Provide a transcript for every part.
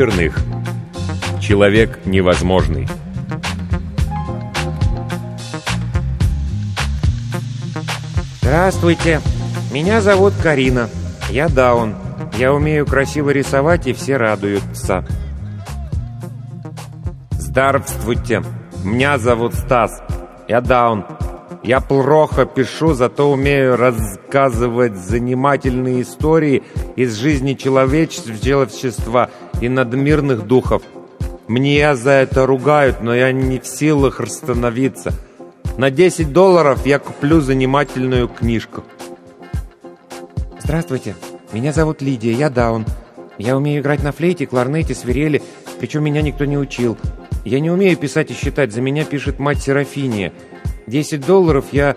Черных. Человек невозможный. Здравствуйте. Меня зовут Карина. Я даун. Я умею красиво рисовать, и все радуются. Здравствуйте. Меня зовут Стас. Я даун. Я плохо пишу, зато умею рассказывать занимательные истории из жизни человечества и надмирных духов. Мне за это ругают, но я не в силах остановиться. На 10 долларов я куплю занимательную книжку. Здравствуйте, меня зовут Лидия, я даун. Я умею играть на флейте, кларнете, свирели, причем меня никто не учил. Я не умею писать и считать, за меня пишет мать Серафиния. 10 долларов я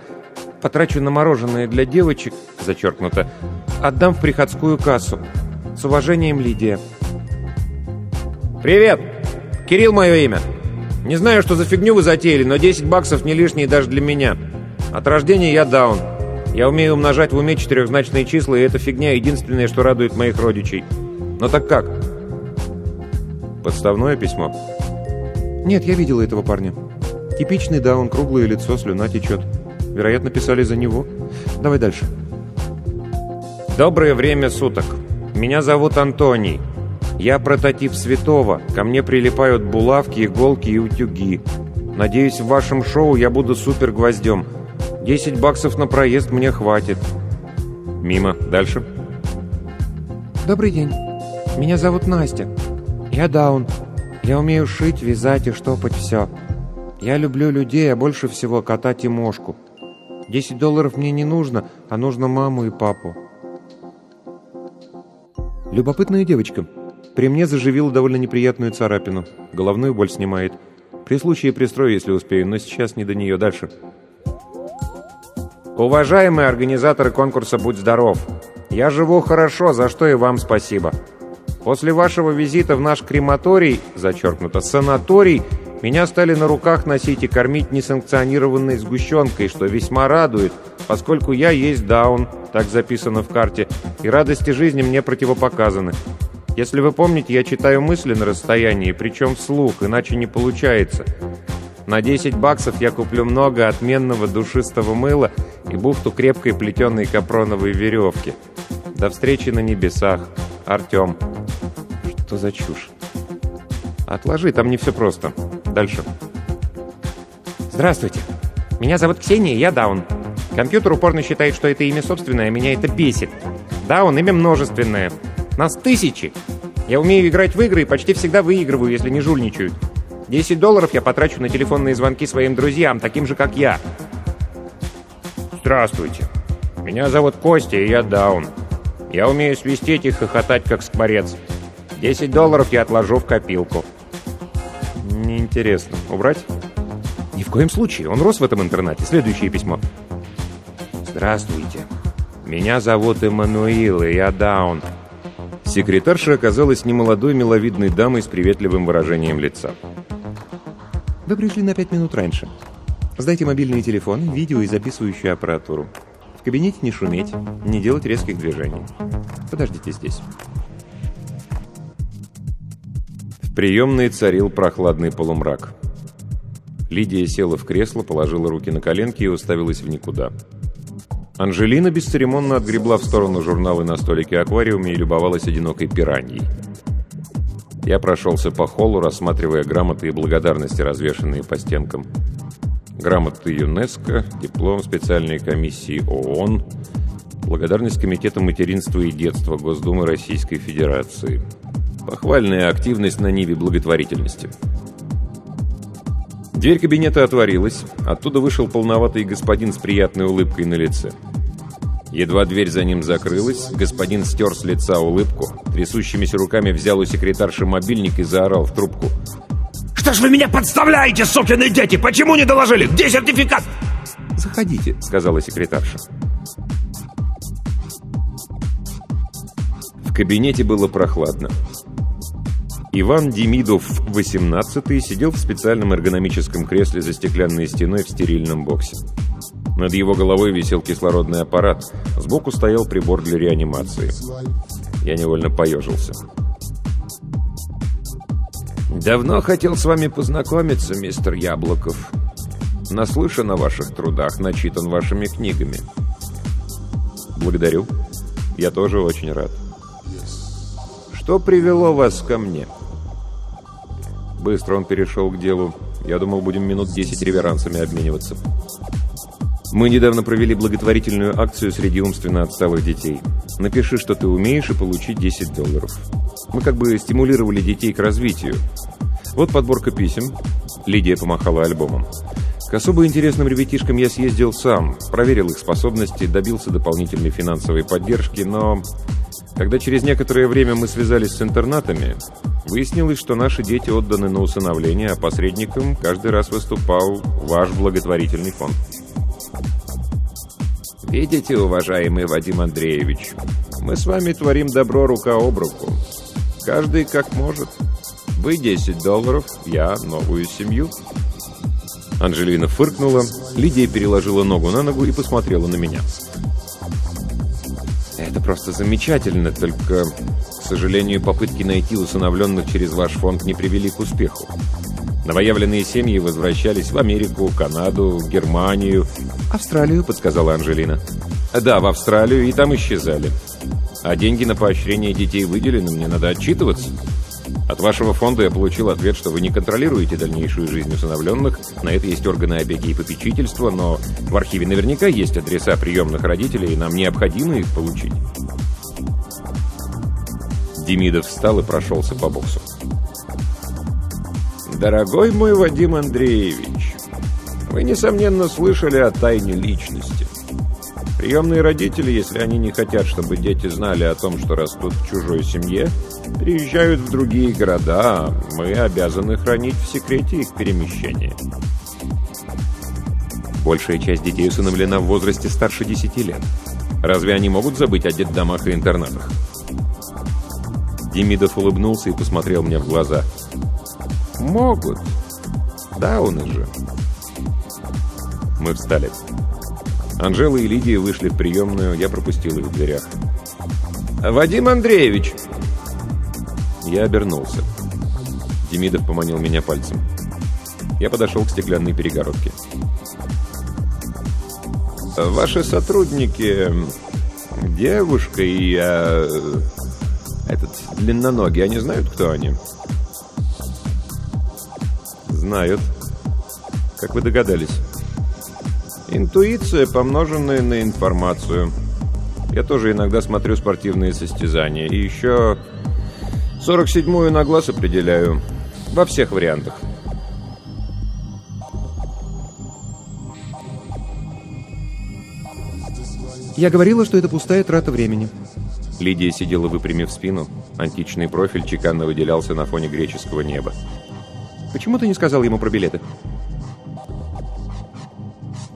потрачу на мороженое для девочек, зачеркнуто, отдам в приходскую кассу. С уважением, Лидия. «Привет! Кирилл мое имя. Не знаю, что за фигню вы затеяли, но 10 баксов не лишние даже для меня. От рождения я даун. Я умею умножать в уме четырехзначные числа, и эта фигня единственное, что радует моих родичей. Но так как?» Подставное письмо? Нет, я видел этого парня. Типичный даун, круглое лицо, слюна течет. Вероятно, писали за него. Давай дальше. Доброе время суток. Меня зовут Антоний. Я прототип святого. Ко мне прилипают булавки, иголки и утюги. Надеюсь, в вашем шоу я буду супер гвоздем. 10 баксов на проезд мне хватит. Мимо. Дальше. Добрый день. Меня зовут Настя. Я даун. Я умею шить, вязать и штопать все. Я люблю людей, а больше всего кота Тимошку. 10 долларов мне не нужно, а нужно маму и папу. Любопытная девочка. При мне заживила довольно неприятную царапину. Головную боль снимает. При случае пристрою, если успею, но сейчас не до нее. Дальше. Уважаемые организаторы конкурса «Будь здоров», я живу хорошо, за что и вам спасибо. После вашего визита в наш крематорий, зачеркнуто, санаторий, меня стали на руках носить и кормить несанкционированной сгущенкой, что весьма радует, поскольку я есть даун, так записано в карте, и радости жизни мне противопоказаны. Если вы помните, я читаю мысли на расстоянии, причем вслух, иначе не получается. На 10 баксов я куплю много отменного душистого мыла и бухту крепкой плетеной капроновой веревки. До встречи на небесах. Артем. Что за чушь? Отложи, там не все просто. Дальше. Здравствуйте. Меня зовут Ксения, я Даун. Компьютер упорно считает, что это имя собственное, а меня это бесит. Даун — имя множественное. Нас тысячи. Я умею играть в игры и почти всегда выигрываю, если не жульничают. 10 долларов я потрачу на телефонные звонки своим друзьям, таким же, как я. Здравствуйте. Меня зовут Костя, и я Даун. Я умею свистеть и хохотать, как скворец. 10 долларов я отложу в копилку. Неинтересно. Убрать? Ни в коем случае. Он рос в этом интернате. Следующее письмо. Здравствуйте. Меня зовут Эммануил, и я Даун. Секретарша оказалась немолодой миловидной дамой с приветливым выражением лица. Вы пришли на пять минут раньше. Сдайте мобильные телефоны, видео и записывающую аппаратуру. В кабинете не шуметь, не делать резких движений. Подождите здесь». В приемной царил прохладный полумрак. Лидия села в кресло, положила руки на коленки и уставилась в никуда. Анжелина бесцеремонно отгребла в сторону журналы на столике аквариуме и любовалась одинокой пираньей. Я прошелся по холлу, рассматривая грамоты и благодарности, развешанные по стенкам. Грамоты ЮНЕСКО, диплом специальной комиссии ООН, благодарность Комитета материнства и детства Госдумы Российской Федерации. Похвальная активность на ниве благотворительности. Дверь кабинета отворилась, оттуда вышел полноватый господин с приятной улыбкой на лице. Едва дверь за ним закрылась, господин стер с лица улыбку, трясущимися руками взял у секретарши мобильник и заорал в трубку. «Что ж вы меня подставляете, сукины дети? Почему не доложили? Где сертификат?» «Заходите», — сказала секретарша. В кабинете было прохладно. Иван Демидов, 18 сидел в специальном эргономическом кресле за стеклянной стеной в стерильном боксе. Над его головой висел кислородный аппарат. Сбоку стоял прибор для реанимации. Я невольно поежился. «Давно хотел с вами познакомиться, мистер Яблоков. Наслышан о ваших трудах, начитан вашими книгами». «Благодарю. Я тоже очень рад». «Что привело вас ко мне?» Быстро он перешел к делу. Я думал, будем минут 10 реверансами обмениваться. Мы недавно провели благотворительную акцию среди умственно отсталых детей. Напиши, что ты умеешь, и получи 10 долларов. Мы как бы стимулировали детей к развитию. Вот подборка писем. Лидия помахала альбомом. К особо интересным ребятишкам я съездил сам, проверил их способности, добился дополнительной финансовой поддержки, но когда через некоторое время мы связались с интернатами, выяснилось, что наши дети отданы на усыновление, а посредником каждый раз выступал ваш благотворительный фонд. Видите, уважаемый Вадим Андреевич, мы с вами творим добро рука об руку. Каждый как может. Вы 10 долларов, я новую семью. Анжелина фыркнула, Лидия переложила ногу на ногу и посмотрела на меня. «Это просто замечательно, только, к сожалению, попытки найти усыновленных через ваш фонд не привели к успеху. Новоявленные семьи возвращались в Америку, Канаду, Германию. «Австралию», — подсказала Анжелина. «Да, в Австралию, и там исчезали. А деньги на поощрение детей выделены, мне надо отчитываться». От вашего фонда я получил ответ, что вы не контролируете дальнейшую жизнь усыновленных, на это есть органы опеки и попечительства, но в архиве наверняка есть адреса приемных родителей, и нам необходимо их получить. Демидов встал и прошелся по боксу. Дорогой мой Вадим Андреевич, вы, несомненно, слышали о тайне личности. Приемные родители, если они не хотят, чтобы дети знали о том, что растут в чужой семье, приезжают в другие города, мы обязаны хранить в секрете их перемещения. Большая часть детей усыновлена в возрасте старше 10 лет. Разве они могут забыть о детдомах и интернатах? Демидов улыбнулся и посмотрел мне в глаза. «Могут. Дауны же». Мы встали. Анжела и Лидия вышли в приемную, я пропустил их в дверях. «Вадим Андреевич!» Я обернулся. Демидов поманил меня пальцем. Я подошел к стеклянной перегородке. «Ваши сотрудники, девушка и а, этот длинноногий, они знают, кто они?» «Знают. Как вы догадались?» «Интуиция, помноженная на информацию. Я тоже иногда смотрю спортивные состязания. И еще 47-ю на глаз определяю. Во всех вариантах. Я говорила, что это пустая трата времени. Лидия сидела выпрямив спину. Античный профиль чеканно выделялся на фоне греческого неба. Почему ты не сказал ему про билеты?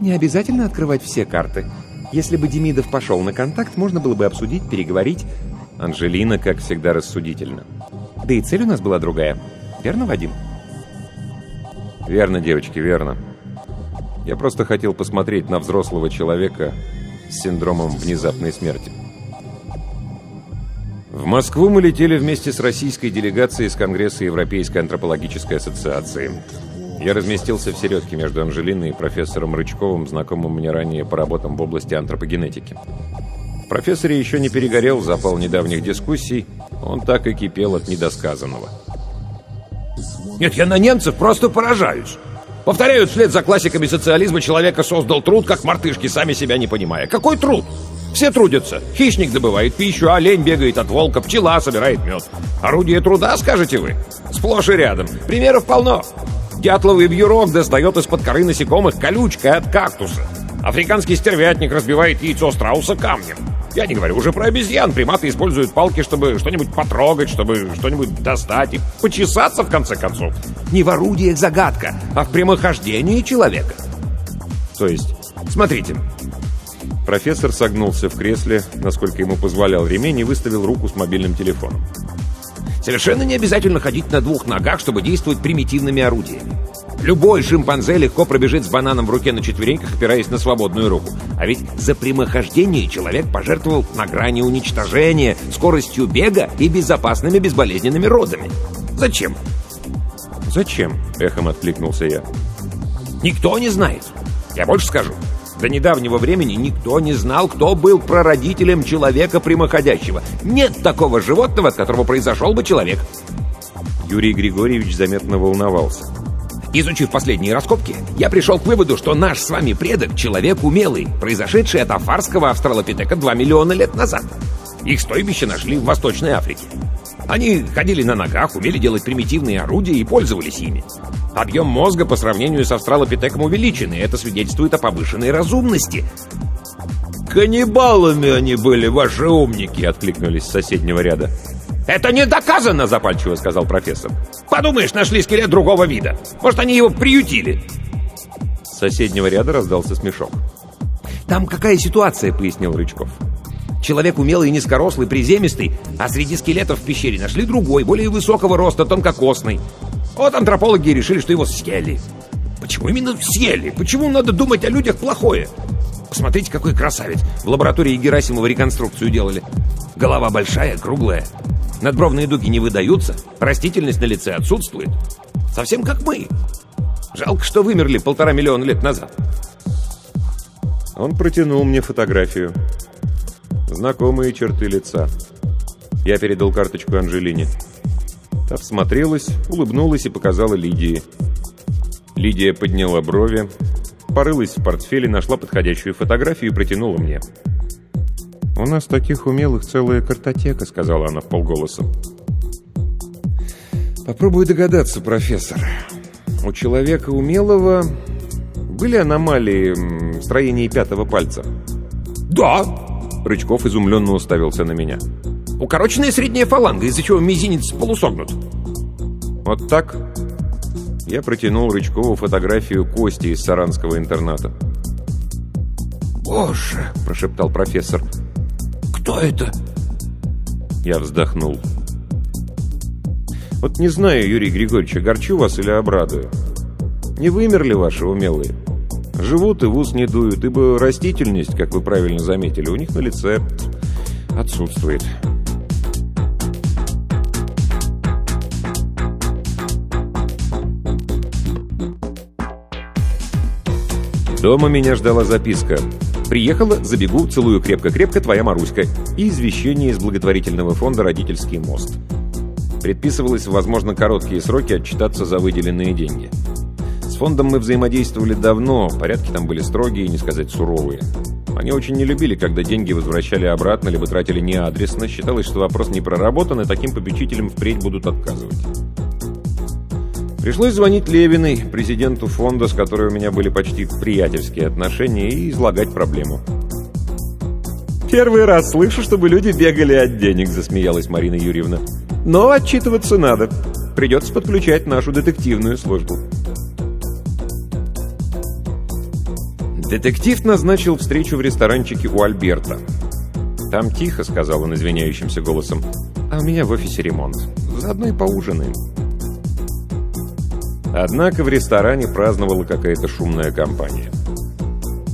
Не обязательно открывать все карты. Если бы Демидов пошел на контакт, можно было бы обсудить, переговорить. Анжелина, как всегда, рассудительна. Да и цель у нас была другая. Верно, Вадим? Верно, девочки, верно. Я просто хотел посмотреть на взрослого человека с синдромом внезапной смерти. В Москву мы летели вместе с российской делегацией из Конгресса Европейской антропологической ассоциации. Я разместился в середке между Анжелиной и профессором Рычковым, знакомым мне ранее по работам в области антропогенетики. В профессоре еще не перегорел запал недавних дискуссий, он так и кипел от недосказанного. Нет, я на немцев просто поражаюсь. Повторяют вслед за классиками социализма человека создал труд, как мартышки, сами себя не понимая. Какой труд? Все трудятся. Хищник добывает пищу, олень бегает от волка, пчела собирает мед. Орудие труда, скажете вы? Сплошь и рядом. Примеров полно. Дятловый вьюрок достает из-под коры насекомых колючкой от кактуса. Африканский стервятник разбивает яйцо страуса камнем. Я не говорю уже про обезьян. Приматы используют палки, чтобы что-нибудь потрогать, чтобы что-нибудь достать и почесаться, в конце концов. Не в орудиях загадка, а в прямохождении человека. То есть, смотрите. Профессор согнулся в кресле, насколько ему позволял ремень, и выставил руку с мобильным телефоном. Совершенно не обязательно ходить на двух ногах, чтобы действовать примитивными орудиями. Любой шимпанзе легко пробежит с бананом в руке на четвереньках, опираясь на свободную руку. А ведь за прямохождение человек пожертвовал на грани уничтожения, скоростью бега и безопасными безболезненными родами. Зачем? «Зачем?» — эхом откликнулся я. Никто не знает. Я больше скажу. До недавнего времени никто не знал, кто был прародителем человека прямоходящего. Нет такого животного, от которого произошел бы человек. Юрий Григорьевич заметно волновался. Изучив последние раскопки, я пришел к выводу, что наш с вами предок — человек умелый, произошедший от афарского австралопитека 2 миллиона лет назад. Их стойбище нашли в Восточной Африке. Они ходили на ногах, умели делать примитивные орудия и пользовались ими. Объем мозга по сравнению с австралопитеком увеличен, и это свидетельствует о повышенной разумности. «Каннибалами они были, ваши умники!» — откликнулись с соседнего ряда. «Это не доказано!» — запальчиво сказал профессор. «Подумаешь, нашли скелет другого вида. Может, они его приютили?» С соседнего ряда раздался смешок. «Там какая ситуация?» — пояснил Рычков. Человек умелый и низкорослый, приземистый, а среди скелетов в пещере нашли другой, более высокого роста, тонкокосный. Вот антропологи решили, что его съели. Почему именно съели? Почему надо думать о людях плохое? Посмотрите, какой красавец. В лаборатории Герасимова реконструкцию делали. Голова большая, круглая, Надбровные дуги не выдаются, растительность на лице отсутствует. Совсем как мы. Жалко, что вымерли полтора миллиона лет назад. Он протянул мне фотографию. Знакомые черты лица. Я передал карточку Анжелине. Та всмотрелась, улыбнулась и показала Лидии. Лидия подняла брови, порылась в портфеле, нашла подходящую фотографию и протянула мне. «У нас таких умелых целая картотека», — сказала она в полголоса. «Попробую догадаться, профессор. У человека умелого были аномалии в строении пятого пальца?» «Да!» — Рычков изумленно уставился на меня. «Укороченная средняя фаланга, из-за чего мизинец полусогнут». «Вот так?» Я протянул Рычкову фотографию Кости из саранского интерната. «Боже!» – прошептал профессор. «Кто это?» Я вздохнул. «Вот не знаю, Юрий Григорьевич, огорчу вас или обрадую. Не вымерли ваши умелые. Живут и в ус не дуют, ибо растительность, как вы правильно заметили, у них на лице отсутствует». Дома меня ждала записка – Приехала, забегу, целую крепко-крепко, твоя Маруська. И извещение из благотворительного фонда «Родительский мост». Предписывалось, возможно, короткие сроки отчитаться за выделенные деньги. С фондом мы взаимодействовали давно, порядки там были строгие, не сказать суровые. Они очень не любили, когда деньги возвращали обратно, либо тратили неадресно. Считалось, что вопрос не проработан, и таким попечителям впредь будут отказывать. Пришлось звонить Левиной, президенту фонда, с которой у меня были почти приятельские отношения, и излагать проблему. «Первый раз слышу, чтобы люди бегали от денег», — засмеялась Марина Юрьевна. «Но отчитываться надо. Придется подключать нашу детективную службу». Детектив назначил встречу в ресторанчике у Альберта. «Там тихо», — сказал он извиняющимся голосом. «А у меня в офисе ремонт. Заодно и поужинаем». Однако в ресторане праздновала какая-то шумная компания.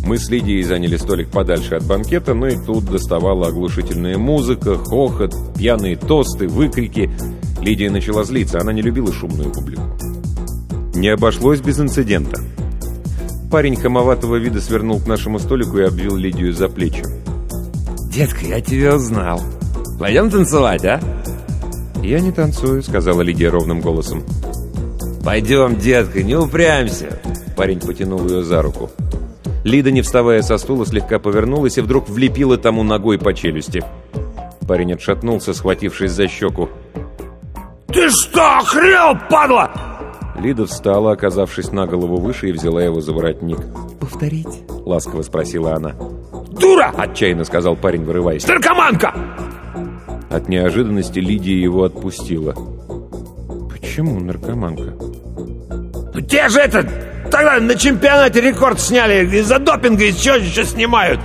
Мы с Лидией заняли столик подальше от банкета, но и тут доставала оглушительная музыка, хохот, пьяные тосты, выкрики. Лидия начала злиться, она не любила шумную публику. Не обошлось без инцидента. Парень хамоватого вида свернул к нашему столику и обвил Лидию за плечи. «Детка, я тебя узнал. Пойдем танцевать, а?» «Я не танцую», — сказала Лидия ровным голосом. «Пойдем, детка, не упрямься!» Парень потянул ее за руку. Лида, не вставая со стула, слегка повернулась и вдруг влепила тому ногой по челюсти. Парень отшатнулся, схватившись за щеку. «Ты что, охрел, падла?» Лида встала, оказавшись на голову выше, и взяла его за воротник. «Повторить?» — ласково спросила она. «Дура!» — отчаянно сказал парень, вырываясь. «Наркоманка!» От неожиданности Лидия его отпустила. «Почему наркоманка?» «Ну те же это... Тогда на чемпионате рекорд сняли из-за допинга, из чего еще снимают?»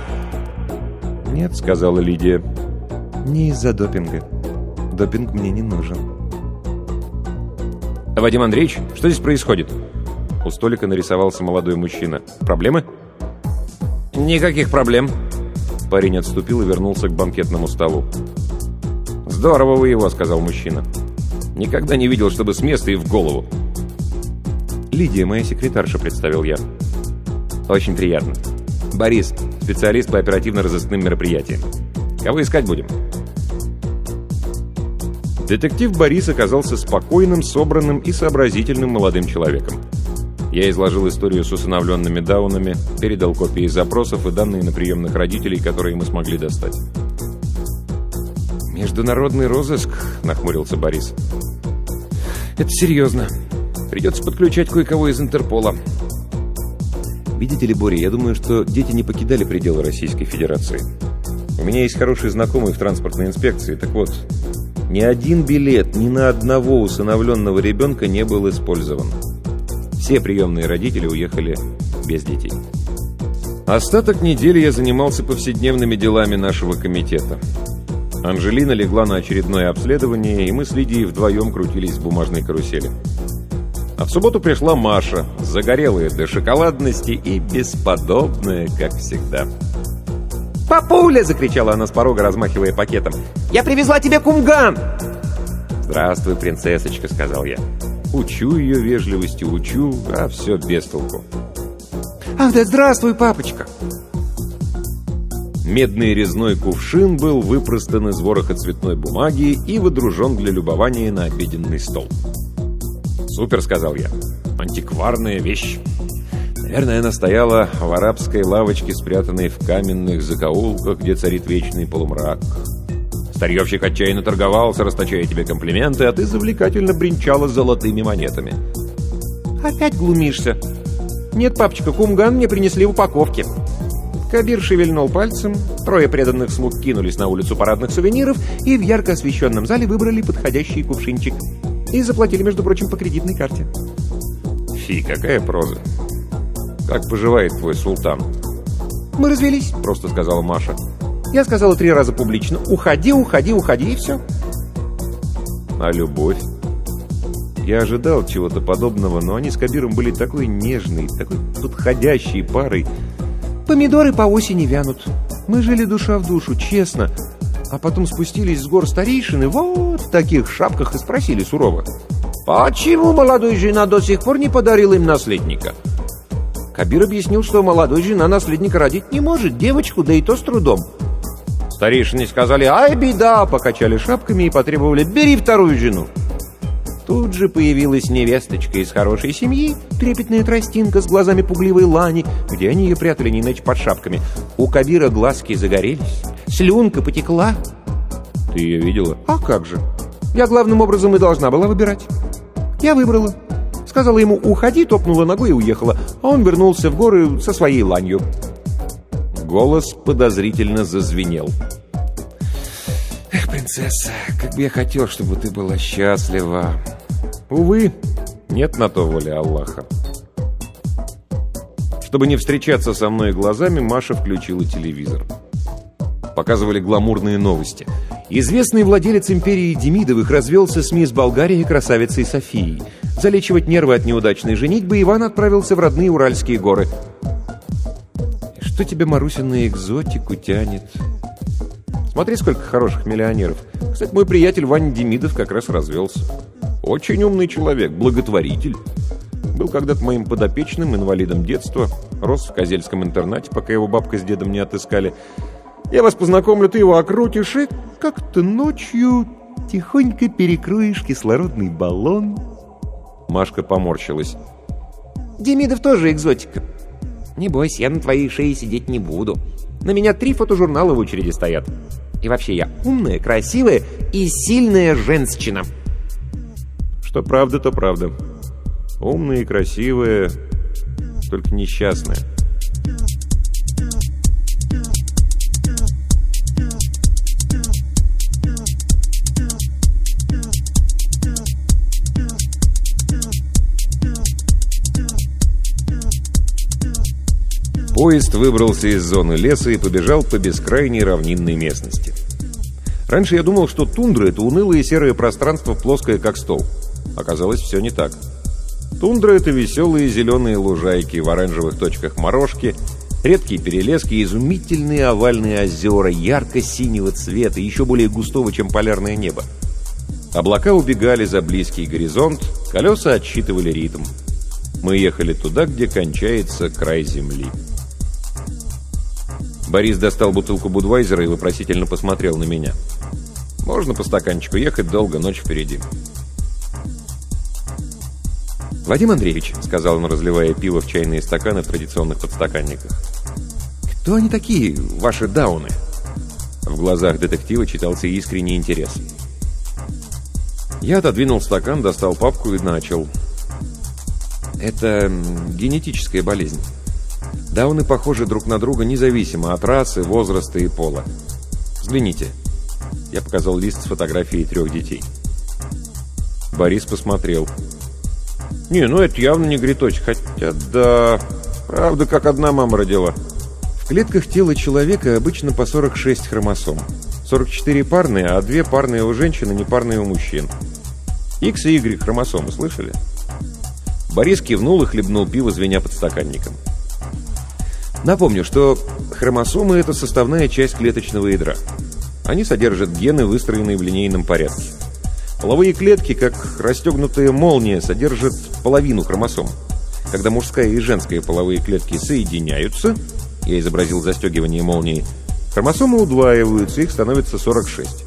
«Нет», — сказала Лидия. «Не из-за допинга. Допинг мне не нужен». «Вадим Андреевич, что здесь происходит?» У столика нарисовался молодой мужчина. «Проблемы?» «Никаких проблем». Парень отступил и вернулся к банкетному столу. «Здорово вы его», — сказал мужчина. «Никогда не видел, чтобы с места и в голову». «Лидия, моя секретарша», — представил я. «Очень приятно. Борис, специалист по оперативно-розыскным мероприятиям. Кого искать будем?» Детектив Борис оказался спокойным, собранным и сообразительным молодым человеком. Я изложил историю с усыновленными даунами, передал копии запросов и данные на приемных родителей, которые мы смогли достать. «Международный розыск?» — нахмурился Борис. «Это серьезно. Придется подключать кое-кого из Интерпола». «Видите ли, Боря, я думаю, что дети не покидали пределы Российской Федерации. У меня есть хороший знакомый в транспортной инспекции. Так вот, ни один билет ни на одного усыновленного ребенка не был использован. Все приемные родители уехали без детей. Остаток недели я занимался повседневными делами нашего комитета. Анжелина легла на очередное обследование, и мы с Лидией вдвоем крутились в бумажной карусели. А в субботу пришла Маша, загорелая до шоколадности и бесподобная, как всегда. «Папуля!» — закричала она с порога, размахивая пакетом. «Я привезла тебе кумган!» «Здравствуй, принцессочка», — сказал я. Учу ее вежливости, учу, а все без толку. «Ах да здравствуй, папочка!» Медный резной кувшин был выпростан из вороха цветной бумаги и выдружен для любования на обеденный стол. «Супер», — сказал я. «Антикварная вещь». Наверное, она стояла в арабской лавочке, спрятанной в каменных закоулках, где царит вечный полумрак. Старьевщик отчаянно торговался, расточая тебе комплименты, а ты завлекательно бренчала золотыми монетами. «Опять глумишься?» «Нет, папочка, кумган мне принесли в упаковке». Кабир шевельнул пальцем, трое преданных слуг кинулись на улицу парадных сувениров и в ярко освещенном зале выбрали подходящий кувшинчик. И заплатили, между прочим, по кредитной карте. Фи, какая проза. Как поживает твой султан? «Мы развелись», — просто сказала Маша. Я сказала три раза публично «Уходи, уходи, уходи» и все. А любовь? Я ожидал чего-то подобного, но они с Кабиром были такой нежной, такой подходящей парой. Помидоры по осени вянут. Мы жили душа в душу, честно. А потом спустились с гор старейшины вот в таких шапках и спросили сурово. «Почему молодой жена до сих пор не подарила им наследника?» Кабир объяснил, что молодой жена наследника родить не может, девочку, да и то с трудом. Старейшины сказали «Ай, беда!» покачали шапками и потребовали «Бери вторую жену!» Тут же появилась невесточка из хорошей семьи, трепетная тростинка с глазами пугливой лани, где они ее прятали не иначе под шапками. У Кабира глазки загорелись, слюнка потекла. Ты ее видела? А как же? Я главным образом и должна была выбирать. Я выбрала. Сказала ему «Уходи», топнула ногой и уехала, а он вернулся в горы со своей ланью. Голос подозрительно зазвенел. «Эх, принцесса, как бы я хотел, чтобы ты была счастлива!» Увы, нет на то воли Аллаха. Чтобы не встречаться со мной глазами, Маша включила телевизор. Показывали гламурные новости. Известный владелец империи Демидовых развелся с мисс Болгарии красавицей Софией. Залечивать нервы от неудачной женитьбы Иван отправился в родные Уральские горы. Что тебя, Маруся, на экзотику тянет? Смотри, сколько хороших миллионеров. Кстати, мой приятель Ваня Демидов как раз развелся. Очень умный человек, благотворитель. Был когда-то моим подопечным, инвалидом детства. Рос в Козельском интернате, пока его бабка с дедом не отыскали. Я вас познакомлю, ты его окрутишь, и как-то ночью тихонько перекроешь кислородный баллон. Машка поморщилась. Демидов тоже экзотика. Не бойся, я на твоей шее сидеть не буду. На меня три фотожурнала в очереди стоят. И вообще я умная, красивая и сильная женщина. Что правда, то правда. Умная и красивая, только несчастная. Поезд выбрался из зоны леса и побежал по бескрайней равнинной местности. Раньше я думал, что тундра — это унылое серое пространство, плоское как стол. Оказалось, все не так. Тундра — это веселые зеленые лужайки в оранжевых точках морожки, редкие перелески, изумительные овальные озера ярко-синего цвета, еще более густого, чем полярное небо. Облака убегали за близкий горизонт, колеса отсчитывали ритм. Мы ехали туда, где кончается край земли. Борис достал бутылку Будвайзера и вопросительно посмотрел на меня. «Можно по стаканчику ехать долго, ночь впереди». «Вадим Андреевич», — сказал он, разливая пиво в чайные стаканы в традиционных подстаканниках. «Кто они такие, ваши дауны?» В глазах детектива читался искренний интерес. Я отодвинул стакан, достал папку и начал. «Это генетическая болезнь. Дауны похожи друг на друга независимо от расы, возраста и пола. Взгляните. Я показал лист с фотографией трех детей. Борис посмотрел. «Не, ну это явно не гриточек, хотя да... Правда, как одна мама родила». В клетках тела человека обычно по 46 хромосом. 44 парные, а две парные у женщин и непарные у мужчин. X и Y хромосомы, слышали? Борис кивнул и хлебнул пиво, звеня под стаканником. Напомню, что хромосомы – это составная часть клеточного ядра. Они содержат гены, выстроенные в линейном порядке. Половые клетки, как расстегнутая молния, содержат половину хромосом. Когда мужская и женская половые клетки соединяются, я изобразил застегивание молнии, хромосомы удваиваются, их становится 46.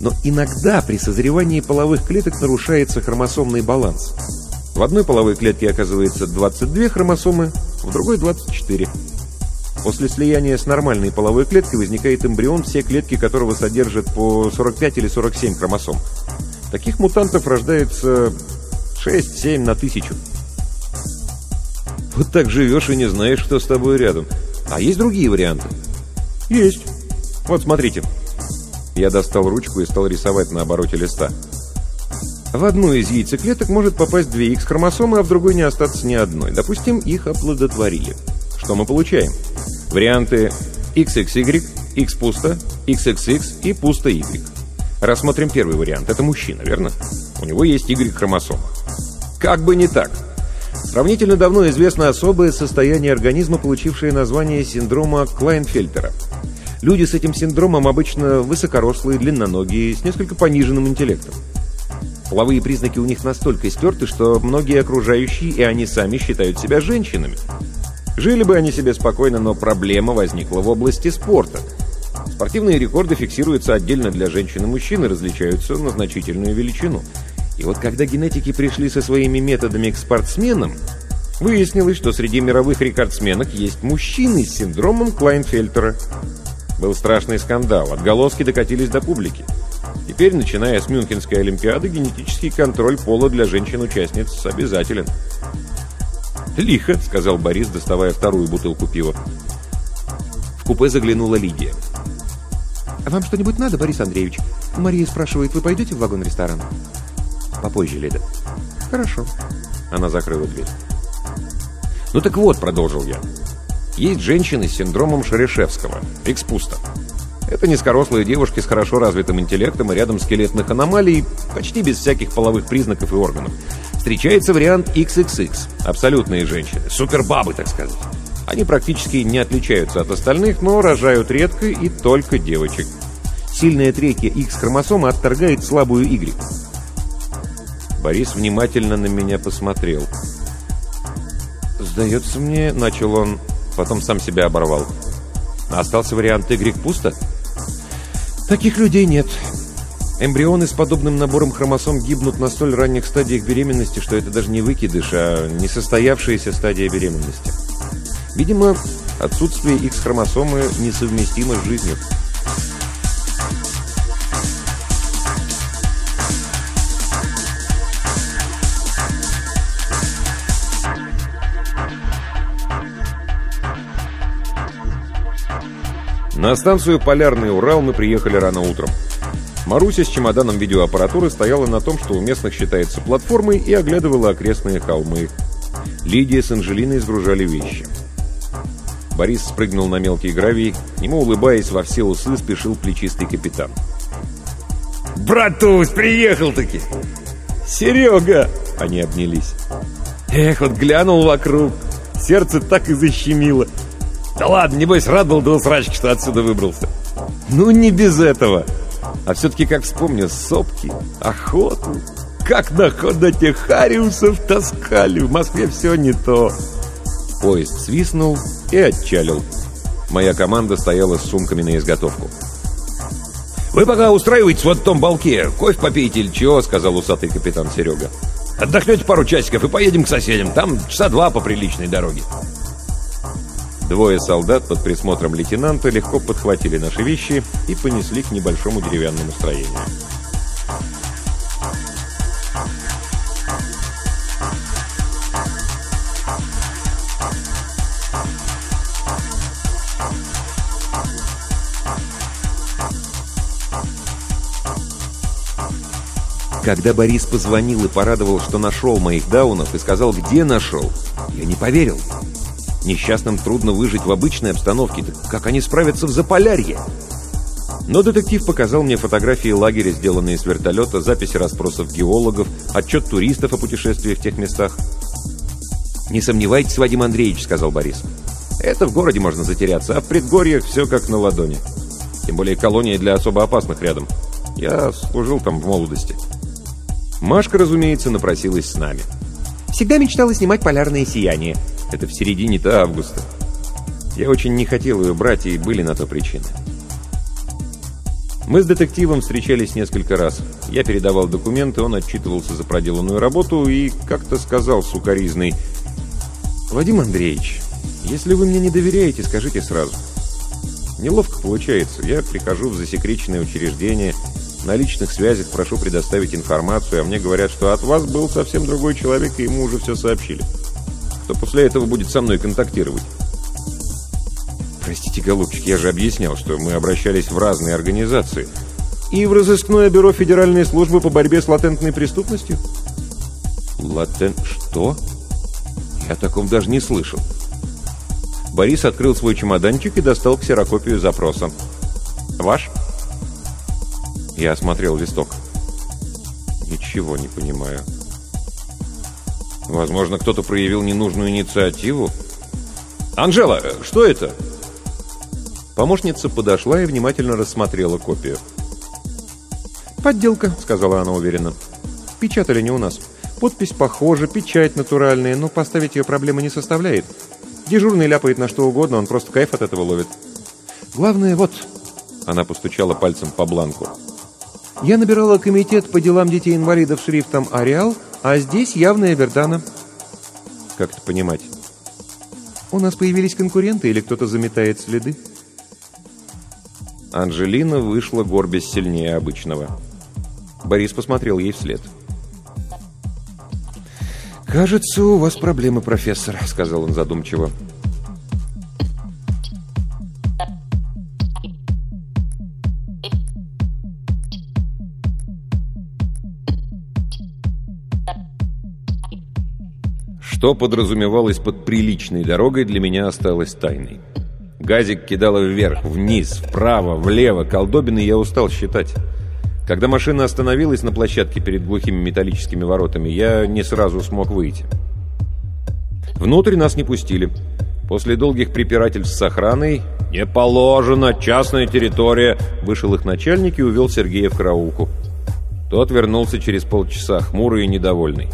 Но иногда при созревании половых клеток нарушается хромосомный баланс. В одной половой клетке оказывается 22 хромосомы, в другой 24. После слияния с нормальной половой клеткой возникает эмбрион, все клетки которого содержат по 45 или 47 хромосом. Таких мутантов рождается 6-7 на тысячу. Вот так живешь и не знаешь, что с тобой рядом. А есть другие варианты? Есть. Вот смотрите. Я достал ручку и стал рисовать на обороте листа. В одну из яйцеклеток может попасть две X-хромосомы, а в другой не остаться ни одной. Допустим, их оплодотворили. Что мы получаем? Варианты XXY, X пусто, XXX и пусто Y. Рассмотрим первый вариант. Это мужчина, верно? У него есть Y-хромосома. Как бы не так. Сравнительно давно известно особое состояние организма, получившее название синдрома Клайнфельтера. Люди с этим синдромом обычно высокорослые, длинноногие, с несколько пониженным интеллектом. Половые признаки у них настолько стерты, что многие окружающие и они сами считают себя женщинами. Жили бы они себе спокойно, но проблема возникла в области спорта. Спортивные рекорды фиксируются отдельно для женщин и мужчин и различаются на значительную величину. И вот когда генетики пришли со своими методами к спортсменам, выяснилось, что среди мировых рекордсменок есть мужчины с синдромом Клайнфельтера. Был страшный скандал, отголоски докатились до публики. Теперь, начиная с Мюнхенской Олимпиады, генетический контроль пола для женщин-участниц обязателен. «Лихо», — сказал Борис, доставая вторую бутылку пива. В купе заглянула Лидия. «А вам что-нибудь надо, Борис Андреевич?» Мария спрашивает, вы пойдете в вагон-ресторан? «Попозже, Лида». «Хорошо». Она закрыла дверь. «Ну так вот», — продолжил я. «Есть женщины с синдромом Шерешевского, экспуста. Это низкорослые девушки с хорошо развитым интеллектом и рядом скелетных аномалий, почти без всяких половых признаков и органов. Встречается вариант XXX, абсолютные женщины, супербабы, так сказать. Они практически не отличаются от остальных, но рожают редко и только девочек. Сильная третья X-хромосома отторгает слабую Y. Борис внимательно на меня посмотрел. «Сдается мне», — начал он, потом сам себя оборвал. «Остался вариант Y пусто?» «Таких людей нет. Эмбрионы с подобным набором хромосом гибнут на столь ранних стадиях беременности, что это даже не выкидыш, а несостоявшаяся стадия беременности. Видимо, отсутствие X-хромосомы несовместимо с жизнью». На станцию «Полярный Урал» мы приехали рано утром. Маруся с чемоданом видеоаппаратуры стояла на том, что у местных считается платформой, и оглядывала окрестные холмы. Лидия с Анжелиной сгружали вещи. Борис спрыгнул на мелкий гравий, ему, улыбаясь во все усы, спешил плечистый капитан. «Братусь, приехал-таки!» «Серега!» — они обнялись. «Эх, вот глянул вокруг, сердце так и защемило!» Да ладно, небось, рад был до усрачки, что отсюда выбрался. Ну, не без этого. А все-таки, как вспомню, сопки, охоту. Как на ходоте Хариусов таскали. В Москве все не то. Поезд свистнул и отчалил. Моя команда стояла с сумками на изготовку. «Вы пока устраиваетесь вот в том балке. Кофе попейте или чего?» — сказал усатый капитан Серега. «Отдохнете пару часиков и поедем к соседям. Там часа два по приличной дороге». Двое солдат под присмотром лейтенанта легко подхватили наши вещи и понесли к небольшому деревянному строению. Когда Борис позвонил и порадовал, что нашел моих даунов, и сказал, где нашел, я не поверил. Несчастным трудно выжить в обычной обстановке, так как они справятся в Заполярье? Но детектив показал мне фотографии лагеря, сделанные с вертолета, записи расспросов геологов, отчет туристов о путешествии в тех местах. «Не сомневайтесь, Вадим Андреевич», — сказал Борис. «Это в городе можно затеряться, а в предгорьях все как на ладони. Тем более колония для особо опасных рядом. Я служил там в молодости». Машка, разумеется, напросилась с нами. «Всегда мечтала снимать полярные сияния. Это в середине-то августа. Я очень не хотел ее брать, и были на то причины. Мы с детективом встречались несколько раз. Я передавал документы, он отчитывался за проделанную работу и как-то сказал сукоризный, «Вадим Андреевич, если вы мне не доверяете, скажите сразу». Неловко получается. Я прихожу в засекреченное учреждение, на личных связях прошу предоставить информацию, а мне говорят, что от вас был совсем другой человек, и ему уже все сообщили. Кто после этого будет со мной контактировать? Простите, голубчик, я же объяснял, что мы обращались в разные организации. И в разыскное бюро Федеральной службы по борьбе с латентной преступностью? Латент... что? Я о таком даже не слышал. Борис открыл свой чемоданчик и достал ксерокопию запроса. «Ваш?» Я осмотрел листок. Ничего не понимаю. Возможно, кто-то проявил ненужную инициативу. «Анжела, что это?» Помощница подошла и внимательно рассмотрела копию. «Подделка», — сказала она уверенно. «Печатали не у нас. Подпись похожа, печать натуральная, но поставить ее проблемы не составляет. Дежурный ляпает на что угодно, он просто кайф от этого ловит. Главное, вот...» Она постучала пальцем по бланку. Я набирала комитет по делам детей-инвалидов шрифтом «Ареал», а здесь явная Вердана. Как это понимать? У нас появились конкуренты или кто-то заметает следы? Анжелина вышла горбясь сильнее обычного. Борис посмотрел ей вслед. «Кажется, у вас проблемы, профессор», — сказал он задумчиво. Что подразумевалось под приличной дорогой, для меня осталось тайной. Газик кидало вверх, вниз, вправо, влево. Колдобины я устал считать. Когда машина остановилась на площадке перед глухими металлическими воротами, я не сразу смог выйти. Внутрь нас не пустили. После долгих препирательств с охраной «Не положено, частная территория!» Вышел их начальник и увел Сергея в караулку. Тот вернулся через полчаса, хмурый и недовольный.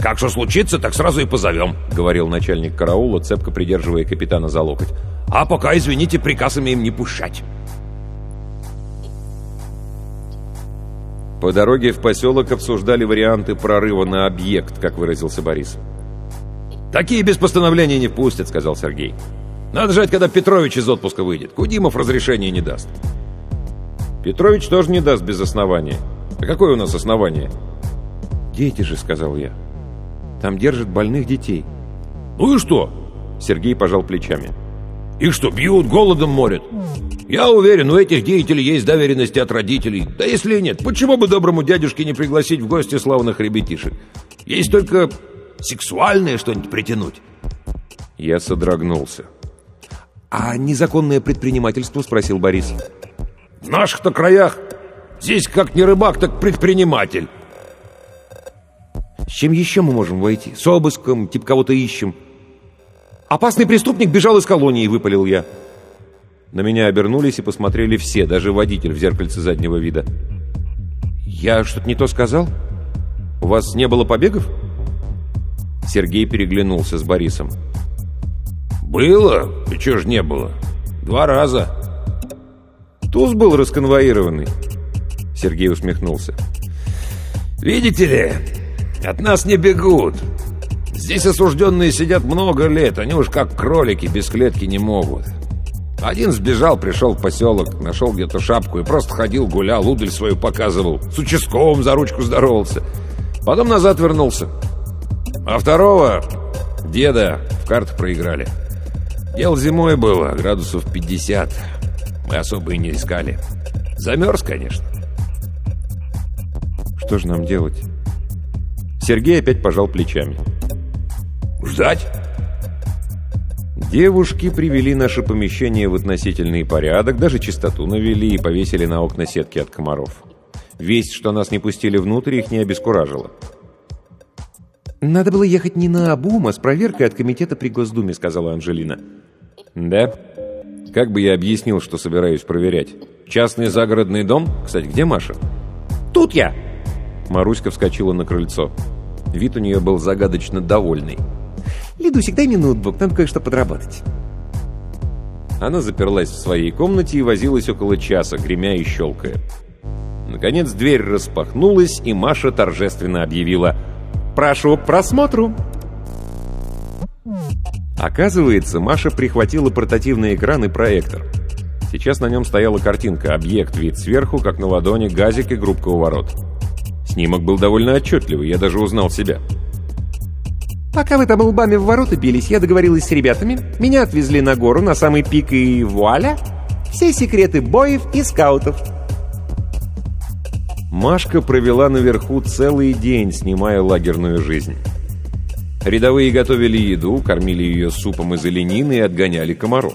«Как что случится, так сразу и позовем», — говорил начальник караула, цепко придерживая капитана за локоть. «А пока, извините, приказ имеем не пущать». По дороге в поселок обсуждали варианты прорыва на объект, как выразился Борис. «Такие без постановления не пустят», — сказал Сергей. «Надо ждать, когда Петрович из отпуска выйдет. Кудимов разрешения не даст». «Петрович тоже не даст без основания. А какое у нас основание?» «Дети же», — сказал я. «Там держат больных детей». «Ну и что?» — Сергей пожал плечами. «Их что, бьют, голодом морят?» Я уверен, у этих деятелей есть доверенности от родителей. Да если и нет, почему бы доброму дядюшке не пригласить в гости славных ребятишек? Есть только сексуальное что-нибудь притянуть. Я содрогнулся. «А незаконное предпринимательство?» — спросил Борис. «В наших-то краях здесь как не рыбак, так предприниматель». «С чем еще мы можем войти? С обыском? Типа кого-то ищем?» «Опасный преступник бежал из колонии», — выпалил я. На меня обернулись и посмотрели все, даже водитель в зеркальце заднего вида. «Я что-то не то сказал? У вас не было побегов?» Сергей переглянулся с Борисом. «Было? И чего ж не было? Два раза». «Туз был расконвоированный». Сергей усмехнулся. «Видите ли, от нас не бегут. Здесь осужденные сидят много лет, они уж как кролики без клетки не могут. Один сбежал, пришел в поселок, нашел где-то шапку и просто ходил, гулял, удаль свою показывал. С участковым за ручку здоровался. Потом назад вернулся. А второго, деда, в карты проиграли. Дело зимой было, градусов 50. Мы особо и не искали. Замерз, конечно. Что же нам делать? Сергей опять пожал плечами. Ждать? Девушки привели наше помещение в относительный порядок, даже чистоту навели и повесили на окна сетки от комаров. Весть, что нас не пустили внутрь, их не обескуражило. «Надо было ехать не на обум, а с проверкой от комитета при Госдуме», — сказала Анжелина. «Да? Как бы я объяснил, что собираюсь проверять? Частный загородный дом? Кстати, где Маша?» «Тут я!» Маруська вскочила на крыльцо. Вид у нее был загадочно довольный. «Лидусик, дай мне ноутбук, надо кое-что подработать». Она заперлась в своей комнате и возилась около часа, гремя и щелкая. Наконец дверь распахнулась, и Маша торжественно объявила «Прошу к просмотру!» Оказывается, Маша прихватила портативный экран и проектор. Сейчас на нем стояла картинка, объект, вид сверху, как на ладони, газик и группка у ворот. Снимок был довольно отчетливый, я даже узнал себя. Пока вы там лбами в ворота бились, я договорилась с ребятами. Меня отвезли на гору, на самый пик, и вуаля! Все секреты боев и скаутов. Машка провела наверху целый день, снимая лагерную жизнь. Рядовые готовили еду, кормили ее супом из оленины и отгоняли комаров.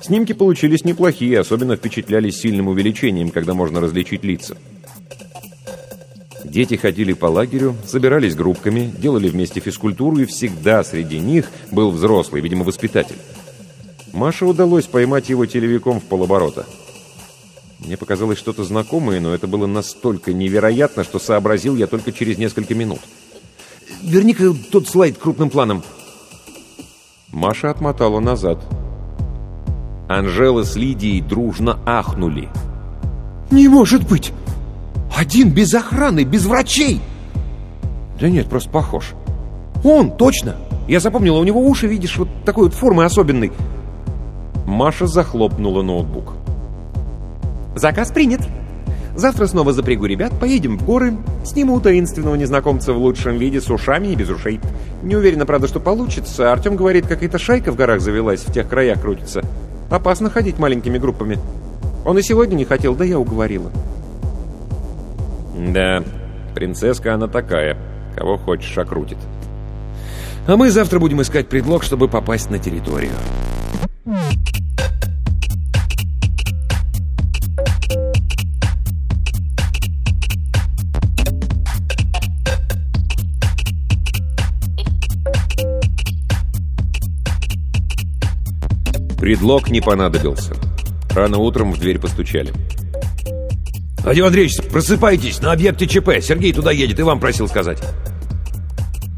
Снимки получились неплохие, особенно впечатляли сильным увеличением, когда можно различить лица. Дети ходили по лагерю, собирались группками, делали вместе физкультуру, и всегда среди них был взрослый, видимо, воспитатель. Маше удалось поймать его телевиком в полоборота. Мне показалось что-то знакомое, но это было настолько невероятно, что сообразил я только через несколько минут. «Верни-ка тот слайд крупным планом». Маша отмотала назад. Анжела с Лидией дружно ахнули. «Не может быть! Один без охраны, без врачей!» Да нет, просто похож. «Он, точно! Я запомнила, у него уши, видишь, вот такой вот формы особенной». Маша захлопнула ноутбук. Заказ принят. Завтра снова запрягу ребят, поедем в горы, сниму таинственного незнакомца в лучшем виде с ушами и без ушей. Не уверена, правда, что получится. Артем говорит, какая-то шайка в горах завелась, в тех краях крутится. Опасно ходить маленькими группами. Он и сегодня не хотел, да я уговорила. Да, принцесска она такая, кого хочешь окрутит. А мы завтра будем искать предлог, чтобы попасть на территорию. Предлог не понадобился. Рано утром в дверь постучали. «Владимир Андреевич, просыпайтесь, на объекте ЧП. Сергей туда едет, и вам просил сказать».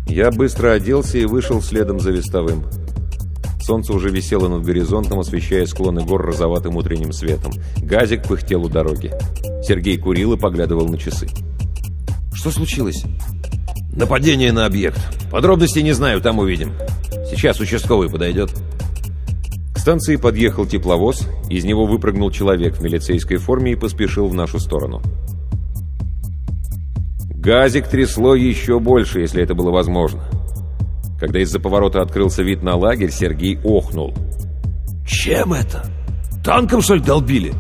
Я быстро оделся и вышел следом за вестовым. Солнце уже висело над горизонтом, освещая склоны гор розоватым утренним светом. Газик пыхтел у дороги. Сергей курил и поглядывал на часы. «Что случилось?» «Нападение на объект. Подробностей не знаю, там увидим. Сейчас участковый подойдет». Станции подъехал тепловоз, из него выпрыгнул человек в милицейской форме и поспешил в нашу сторону. Газик трясло еще больше, если это было возможно. Когда из-за поворота открылся вид на лагерь, Сергей охнул. «Чем это? Танком, что ли, долбили?»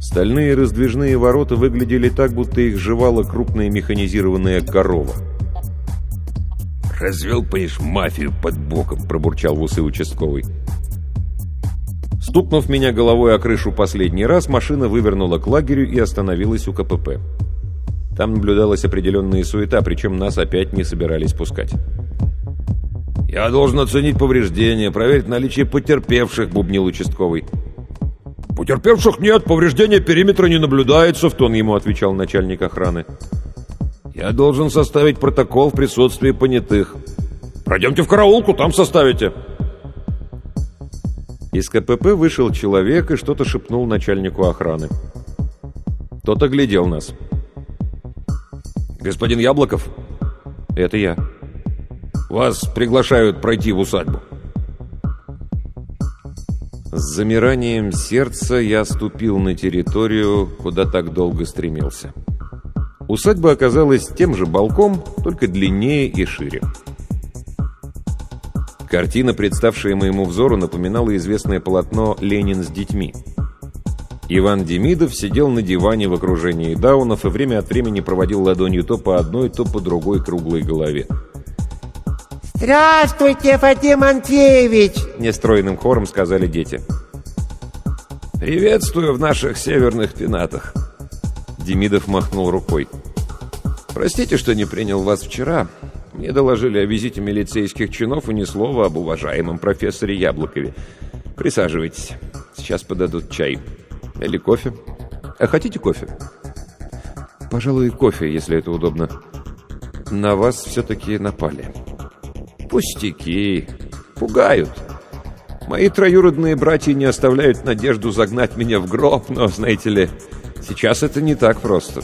Стальные раздвижные ворота выглядели так, будто их жевала крупная механизированная корова. «Развел, понимаешь, мафию под боком», — пробурчал в усы участковый. Стукнув меня головой о крышу последний раз, машина вывернула к лагерю и остановилась у КПП. Там наблюдалась определенная суета, причем нас опять не собирались пускать. «Я должен оценить повреждения, проверить наличие потерпевших», — бубнил участковый. «Потерпевших нет, повреждения периметра не наблюдается», — в тон ему отвечал начальник охраны. «Я должен составить протокол в присутствии понятых». «Пройдемте в караулку, там составите». Из КПП вышел человек и что-то шепнул начальнику охраны. Тот оглядел нас. «Господин Яблоков?» «Это я». «Вас приглашают пройти в усадьбу». С замиранием сердца я ступил на территорию, куда так долго стремился. Усадьба оказалась тем же балком, только длиннее и шире. Картина, представшая моему взору, напоминала известное полотно «Ленин с детьми». Иван Демидов сидел на диване в окружении даунов и время от времени проводил ладонью то по одной, то по другой круглой голове. «Здравствуйте, Вадим Андреевич!» — нестройным хором сказали дети. «Приветствую в наших северных пенатах!» Демидов махнул рукой. «Простите, что не принял вас вчера. Мне доложили о визите милицейских чинов и ни слова об уважаемом профессоре Яблокове. Присаживайтесь. Сейчас подадут чай. Или кофе. А хотите кофе?» «Пожалуй, кофе, если это удобно. На вас все-таки напали». Пустяки. Пугают. Мои троюродные братья не оставляют надежду загнать меня в гроб, но, знаете ли, сейчас это не так просто.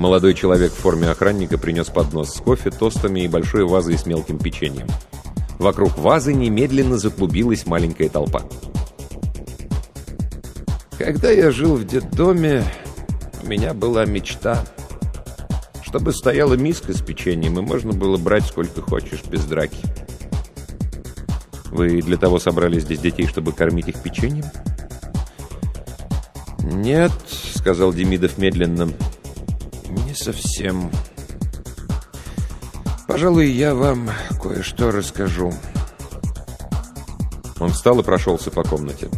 Молодой человек в форме охранника принес поднос с кофе, тостами и большой вазой с мелким печеньем. Вокруг вазы немедленно заклубилась маленькая толпа. Когда я жил в детдоме, у меня была мечта — чтобы стояла миска с печеньем, и можно было брать сколько хочешь, без драки. Вы для того собрали здесь детей, чтобы кормить их печеньем? «Нет», — сказал Демидов медленно, — «не совсем. Пожалуй, я вам кое-что расскажу». Он встал и прошелся по комнате.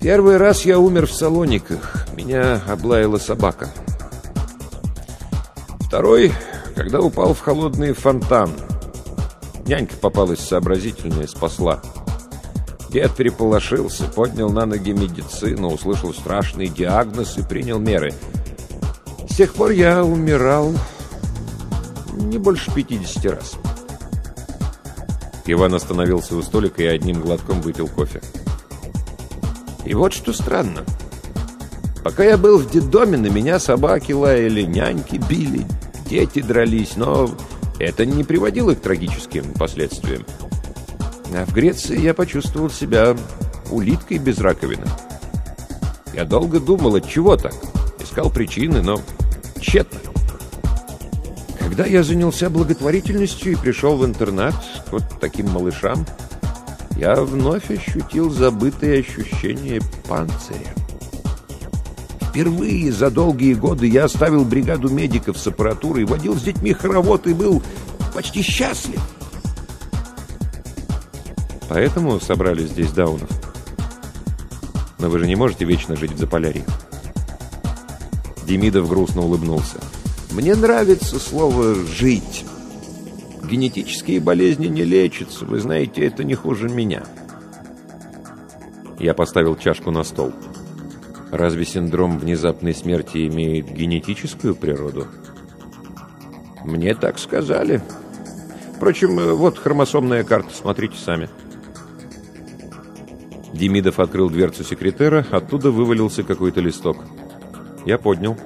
Первый раз я умер в Салониках. Меня облаяла собака. Второй, когда упал в холодный фонтан. Нянька попалась сообразительная, спасла. Дед переполошился, поднял на ноги медицину, услышал страшный диагноз и принял меры. С тех пор я умирал не больше 50 раз. Иван остановился у столика и одним глотком выпил кофе. И вот что странно. Пока я был в детдоме, на меня собаки лаяли, няньки били, дети дрались, но это не приводило к трагическим последствиям. А в Греции я почувствовал себя улиткой без раковины. Я долго думал, от чего так. Искал причины, но тщетно. Когда я занялся благотворительностью и пришел в интернат к вот таким малышам, я вновь ощутил забытые ощущения панциря. Впервые за долгие годы я оставил бригаду медиков с аппаратурой, водил с детьми хоровод и был почти счастлив. Поэтому собрали здесь даунов. Но вы же не можете вечно жить в Заполярье. Демидов грустно улыбнулся. Мне нравится слово «жить». Генетические болезни не лечатся, вы знаете, это не хуже меня. Я поставил чашку на стол. Разве синдром внезапной смерти имеет генетическую природу? Мне так сказали. Впрочем, э, вот хромосомная карта, смотрите сами. Демидов открыл дверцу секретера, оттуда вывалился какой-то листок. Я поднял.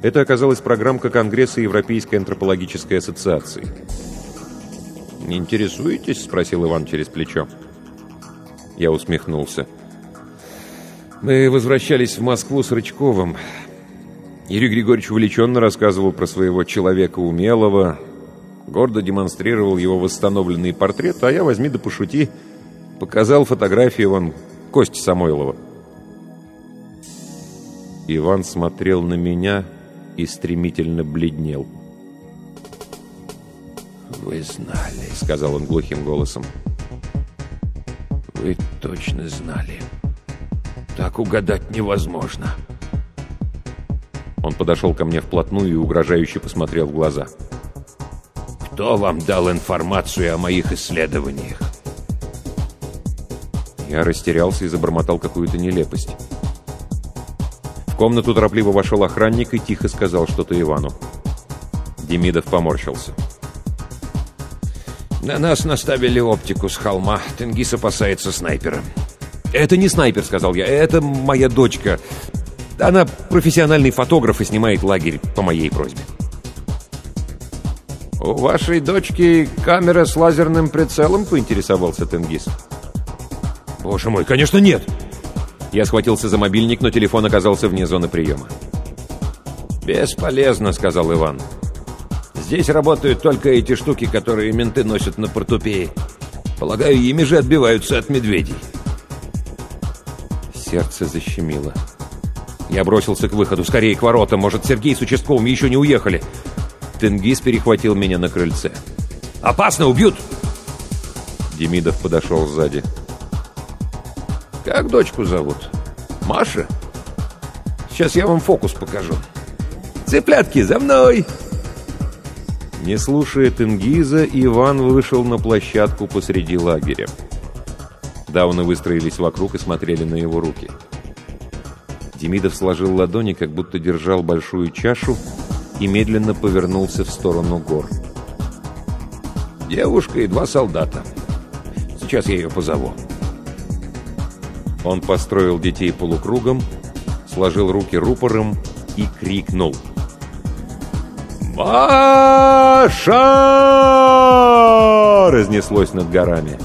Это оказалась программка Конгресса Европейской антропологической ассоциации. «Не интересуетесь?» — спросил Иван через плечо. Я усмехнулся. Мы возвращались в Москву с Рычковым. Юрий Григорьевич увлеченно рассказывал про своего человека умелого, гордо демонстрировал его восстановленный портрет, а я, возьми да пошути, показал фотографию вон Кости Самойлова. Иван смотрел на меня и стремительно бледнел. «Вы знали», — сказал он глухим голосом. «Вы точно знали. Так угадать невозможно». Он подошел ко мне вплотную и угрожающе посмотрел в глаза. «Кто вам дал информацию о моих исследованиях?» Я растерялся и забормотал какую-то нелепость. В комнату торопливо вошел охранник и тихо сказал что-то Ивану. Демидов поморщился. «На нас наставили оптику с холма. Тенгиз опасается снайпера». «Это не снайпер», — сказал я. «Это моя дочка. Она профессиональный фотограф и снимает лагерь по моей просьбе». «У вашей дочки камера с лазерным прицелом?» — поинтересовался Тенгиз. «Боже мой, конечно нет!» Я схватился за мобильник, но телефон оказался вне зоны приема. «Бесполезно», — сказал Иван. «Здесь работают только эти штуки, которые менты носят на портупее. Полагаю, ими же отбиваются от медведей». Сердце защемило. Я бросился к выходу. Скорее к воротам. Может, Сергей с участковым еще не уехали. Тенгиз перехватил меня на крыльце. «Опасно! Убьют!» Демидов подошел сзади. «Как дочку зовут? Маша? Сейчас я вам фокус покажу. Цыплятки, за мной!» Не слушая Тенгиза, Иван вышел на площадку посреди лагеря. Дауны выстроились вокруг и смотрели на его руки. Демидов сложил ладони, как будто держал большую чашу, и медленно повернулся в сторону гор. «Девушка и два солдата. Сейчас я ее позову». Он построил детей полукругом, сложил руки рупором и крикнул. «Маша!» разнеслось над горами.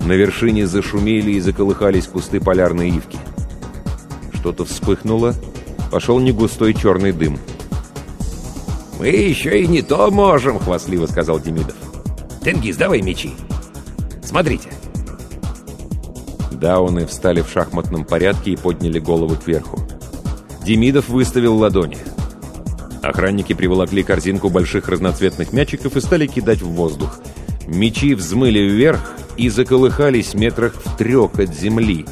На вершине зашумели и заколыхались кусты полярной ивки. Что-то вспыхнуло, пошел негустой черный дым. «Мы еще и не то можем!» — хвастливо сказал Демидов. «Тенгиз, давай мечи! Смотрите!» Дауны встали в шахматном порядке и подняли головы кверху. Демидов выставил ладони. Охранники приволокли корзинку больших разноцветных мячиков и стали кидать в воздух. Мечи взмыли вверх и заколыхались метрах в трех от земли.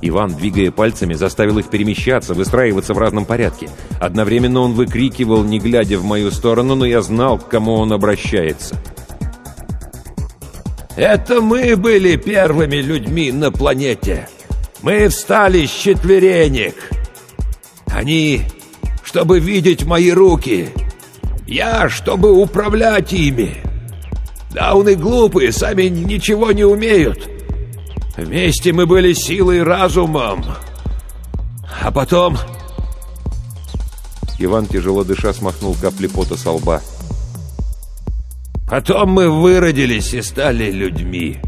Иван, двигая пальцами, заставил их перемещаться, выстраиваться в разном порядке. Одновременно он выкрикивал, не глядя в мою сторону, но я знал, к кому он обращается. «Это мы были первыми людьми на планете. Мы встали с четверенек. Они, чтобы видеть мои руки. Я, чтобы управлять ими. Дауны глупые, сами ничего не умеют. Вместе мы были силой и разумом. А потом...» Иван, тяжело дыша, смахнул капли пота со лба. Потом мы выродились и стали людьми.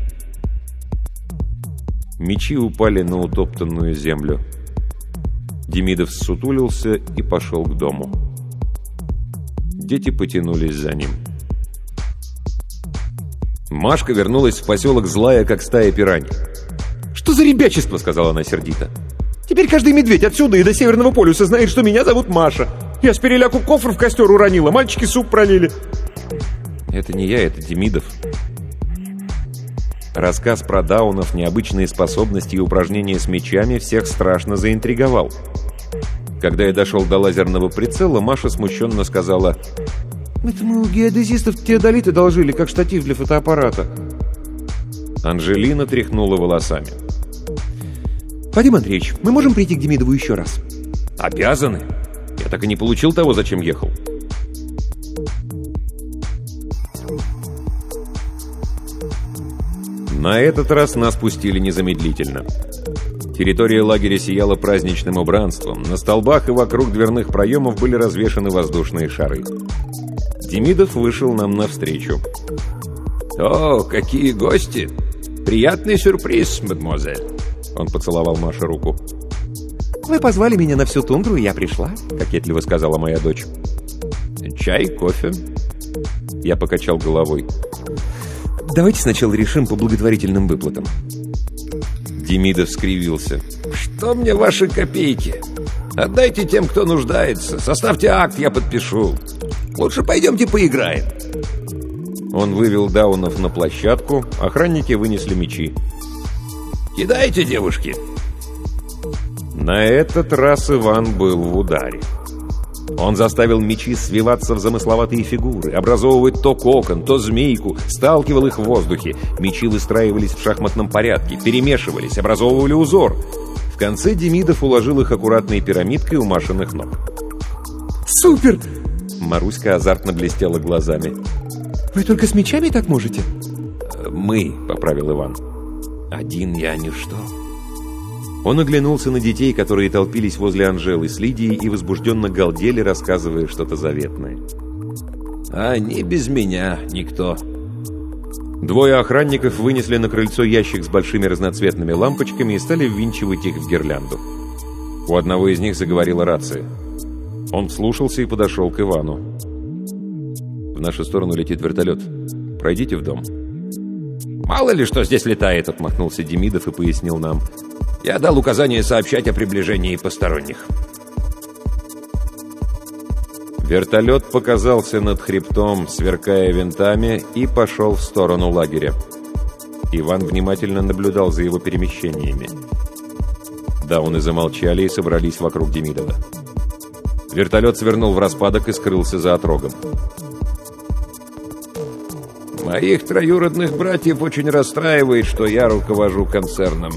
Мечи упали на утоптанную землю. Демидов сутулился и пошел к дому. Дети потянулись за ним. Машка вернулась в поселок злая, как стая пирань. «Что за ребячество?» — сказала она сердито. «Теперь каждый медведь отсюда и до Северного полюса знает, что меня зовут Маша. Я с переляку кофр в костер уронила, мальчики суп пролили». Это не я, это Демидов. Рассказ про даунов, необычные способности и упражнения с мечами всех страшно заинтриговал. Когда я дошел до лазерного прицела, Маша смущенно сказала Это мы у геодезистов теодолиты должили, как штатив для фотоаппарата. Анжелина тряхнула волосами. Вадим Андреевич, мы можем прийти к Демидову еще раз? Обязаны. Я так и не получил того, зачем ехал. На этот раз нас пустили незамедлительно. Территория лагеря сияла праздничным убранством. На столбах и вокруг дверных проемов были развешаны воздушные шары. Демидов вышел нам навстречу. «О, какие гости! Приятный сюрприз, мадемуазель!» Он поцеловал Маше руку. «Вы позвали меня на всю тундру, и я пришла», — кокетливо сказала моя дочь. «Чай, кофе?» Я покачал головой. «Давайте сначала решим по благотворительным выплатам». Демидов скривился. «Что мне ваши копейки? Отдайте тем, кто нуждается. Составьте акт, я подпишу. Лучше пойдемте поиграем». Он вывел даунов на площадку, охранники вынесли мечи. «Кидайте, девушки!» На этот раз Иван был в ударе. Он заставил мечи свиваться в замысловатые фигуры, образовывать то кокон, то змейку, сталкивал их в воздухе. Мечи выстраивались в шахматном порядке, перемешивались, образовывали узор. В конце Демидов уложил их аккуратной пирамидкой у Машиных ног. «Супер!» Маруська азартно блестела глазами. «Вы только с мечами так можете?» «Мы», — поправил Иван. «Один я ничто». Он оглянулся на детей, которые толпились возле Анжелы с Лидией и возбужденно галдели, рассказывая что-то заветное. «Они без меня никто». Двое охранников вынесли на крыльцо ящик с большими разноцветными лампочками и стали ввинчивать их в гирлянду. У одного из них заговорила рация. Он слушался и подошел к Ивану. «В нашу сторону летит вертолет. Пройдите в дом». «Мало ли что здесь летает», — отмахнулся Демидов и пояснил нам. «Я дал указание сообщать о приближении посторонних». Вертолет показался над хребтом, сверкая винтами, и пошел в сторону лагеря. Иван внимательно наблюдал за его перемещениями. Дауны замолчали и собрались вокруг Демидова. Вертолет свернул в распадок и скрылся за отрогом. Моих троюродных братьев очень расстраивает, что я руковожу концерном.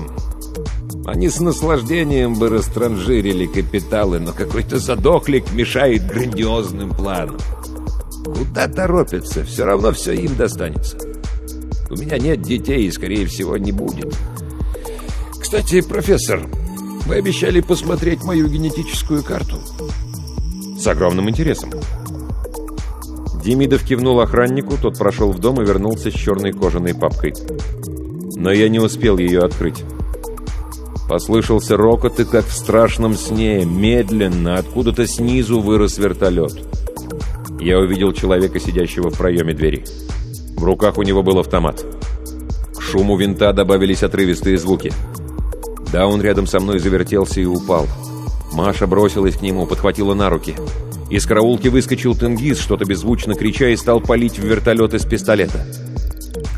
Они с наслаждением бы растранжирили капиталы, но какой-то задохлик мешает грандиозным планам. Куда торопятся? Все равно все им достанется. У меня нет детей и, скорее всего, не будет. Кстати, профессор, вы обещали посмотреть мою генетическую карту. С огромным интересом. Демидов кивнул охраннику, тот прошел в дом и вернулся с черной кожаной папкой. Но я не успел ее открыть. Послышался рокот, и как в страшном сне, медленно, откуда-то снизу вырос вертолет. Я увидел человека, сидящего в проеме двери. В руках у него был автомат. К шуму винта добавились отрывистые звуки. Да, он рядом со мной завертелся и упал. Маша бросилась к нему, подхватила на руки. Из караулки выскочил Тенгиз, что-то беззвучно крича, и стал палить в вертолет из пистолета.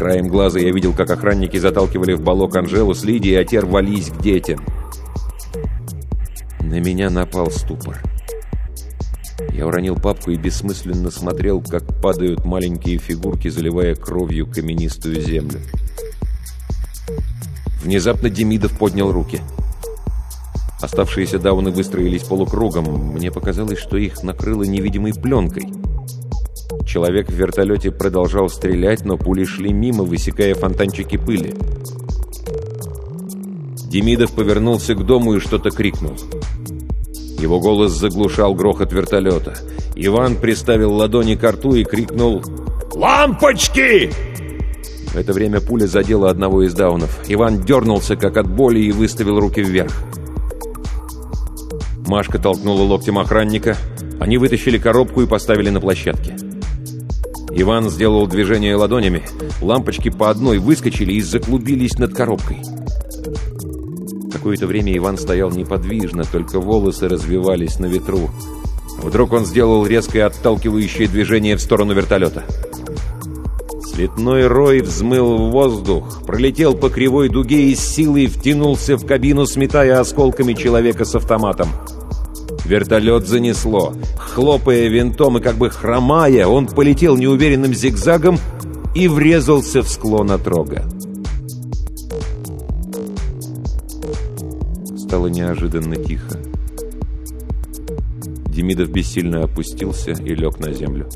Краем глаза я видел, как охранники заталкивали в балок Анжелу с Лидией, а те рвались к детям. На меня напал ступор. Я уронил папку и бессмысленно смотрел, как падают маленькие фигурки, заливая кровью каменистую землю. Внезапно Демидов поднял руки. Оставшиеся дауны выстроились полукругом. Мне показалось, что их накрыло невидимой пленкой. Человек в вертолете продолжал стрелять, но пули шли мимо, высекая фонтанчики пыли. Демидов повернулся к дому и что-то крикнул. Его голос заглушал грохот вертолета. Иван приставил ладони к рту и крикнул «Лампочки!» В это время пуля задела одного из даунов. Иван дернулся, как от боли, и выставил руки вверх. Машка толкнула локтем охранника. Они вытащили коробку и поставили на площадке. Иван сделал движение ладонями. Лампочки по одной выскочили и заклубились над коробкой. Какое-то время Иван стоял неподвижно, только волосы развивались на ветру. Вдруг он сделал резкое отталкивающее движение в сторону вертолета. Цветной рой взмыл в воздух, пролетел по кривой дуге и с силой втянулся в кабину, сметая осколками человека с автоматом. Вертолет занесло. Хлопая винтом и как бы хромая, он полетел неуверенным зигзагом и врезался в склон отрога. Стало неожиданно тихо. Демидов бессильно опустился и лег на землю.